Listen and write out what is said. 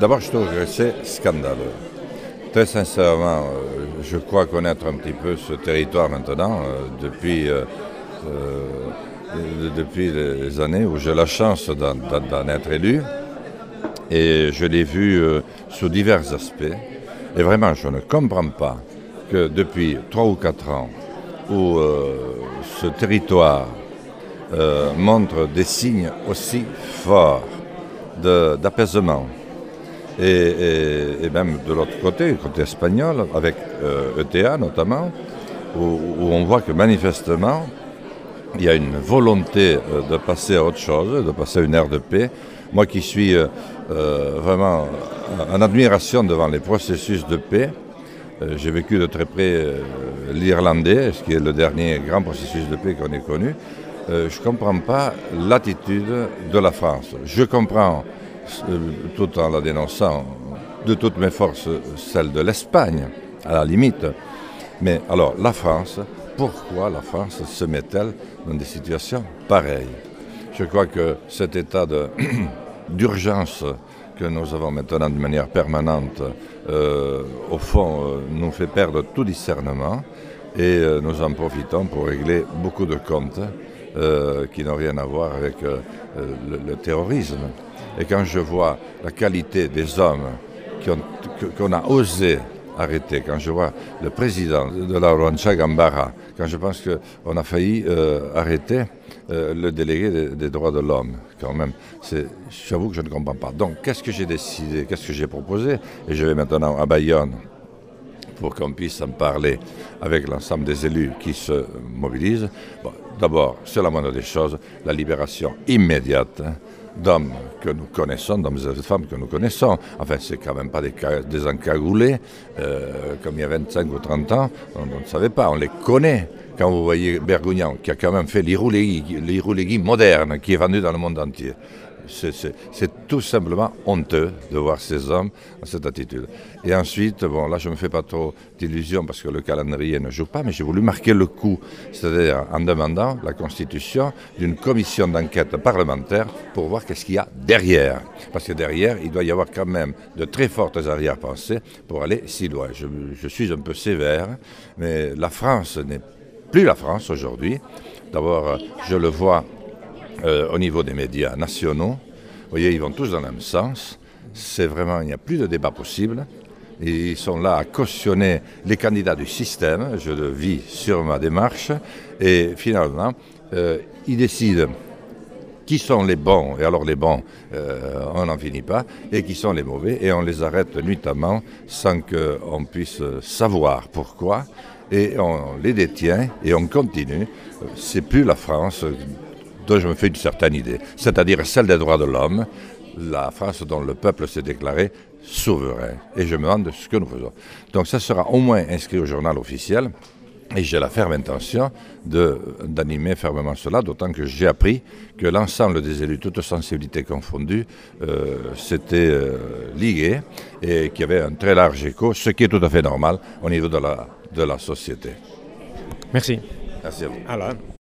D'abord, je trouve que c'est scandaleux. Très sincèrement, euh, je crois connaître un petit peu ce territoire maintenant euh, depuis, euh, depuis les années où j'ai la chance d'en être élu. Et je l'ai vu sous divers aspects. Et vraiment, je ne comprends pas que depuis trois ou quatre ans, où ce territoire montre des signes aussi forts d'apaisement, et, même de l'autre côté, côté espagnol, avec ETA euh, e notamment, où, on voit que manifestement, il y a une volonté euh, de passer à autre chose, de passer à une ère de paix. Moi qui suis euh, vraiment en admiration devant les processus de paix, j'ai vécu de très près l'Irlandais, ce qui est le dernier grand processus de paix qu'on ait connu. je ne comprends pas l'attitude de la France. Je comprends tout en la dénonçant de toutes mes forces, celle de l'Espagne, à la limite. Mais alors, la France, pourquoi la France se met-elle dans des situations pareilles? Je crois que cet état d'urgence que nous avons maintenant de manière permanente, euh, au fond, euh, nous fait perdre tout discernement et nous en profitons pour régler beaucoup de comptes qui n'ont rien à voir avec le terrorisme. Et quand je vois la qualité des hommes qu'on a osé arrêter, quand je vois le président de la Rwanda Gambara, quand je pense qu'on a failli euh, arrêter euh, le délégué des, droits de l'homme, quand même, j'avoue que je ne comprends pas. Donc, qu'est-ce que j'ai décidé, qu'est-ce que j'ai proposé? Et je vais maintenant à Bayonne pour qu'on puisse en parler avec l'ensemble des élus qui se mobilisent. D'abord, c'est la moindre des choses, la libération immédiate hein, d'hommes que nous connaissons, d'hommes et de femmes que nous connaissons. Enfin, c'est quand même pas des, encagoulés, euh, comme il y a 25 ou 30 ans, on, ne savait pas, on les connaît. Quand vous voyez Bergugnan, qui a quand même fait l'Iroulegui moderne, qui est vendu dans le monde entier, c'est tout simplement honteux de voir ces hommes dans cette attitude. Et ensuite, bon, là, je ne me fais pas trop d'illusions parce que le calendrier ne joue pas, mais j'ai voulu marquer le coup, c'est-à-dire en demandant la constitution d'une commission d'enquête parlementaire pour voir qu'est-ce qu'il y a derrière. Parce que derrière, il doit y avoir quand même de très fortes arrière-pensées pour aller si loin. Je, je suis un peu sévère, mais la France n'est plus la France aujourd'hui. D'abord, je le vois euh, au niveau des médias nationaux. Vous voyez, ils vont tous dans le même sens. C'est vraiment, il n'y a plus de débat possible. Ils sont là à cautionner les candidats du système. Je le vis sur ma démarche. Et finalement, euh, ils décident qui sont les bons, et alors les bons, euh, on n'en finit pas, et qui sont les mauvais, et on les arrête nuitamment sans qu'on puisse savoir pourquoi, et on les détient, et on continue. C'est plus la France je me fais une certaine idée, c'est-à-dire celle des droits de l'homme, la France dont le peuple s'est déclaré souverain. Et je me demande ce que nous faisons. Donc ça sera au moins inscrit au journal officiel. Et j'ai la ferme intention d'animer fermement cela, d'autant que j'ai appris que l'ensemble des élus, toutes sensibilités confondues, euh, s'étaient euh, ligués et qu'il y avait un très large écho, ce qui est tout à fait normal au niveau de la, de la société. Merci. Merci à vous.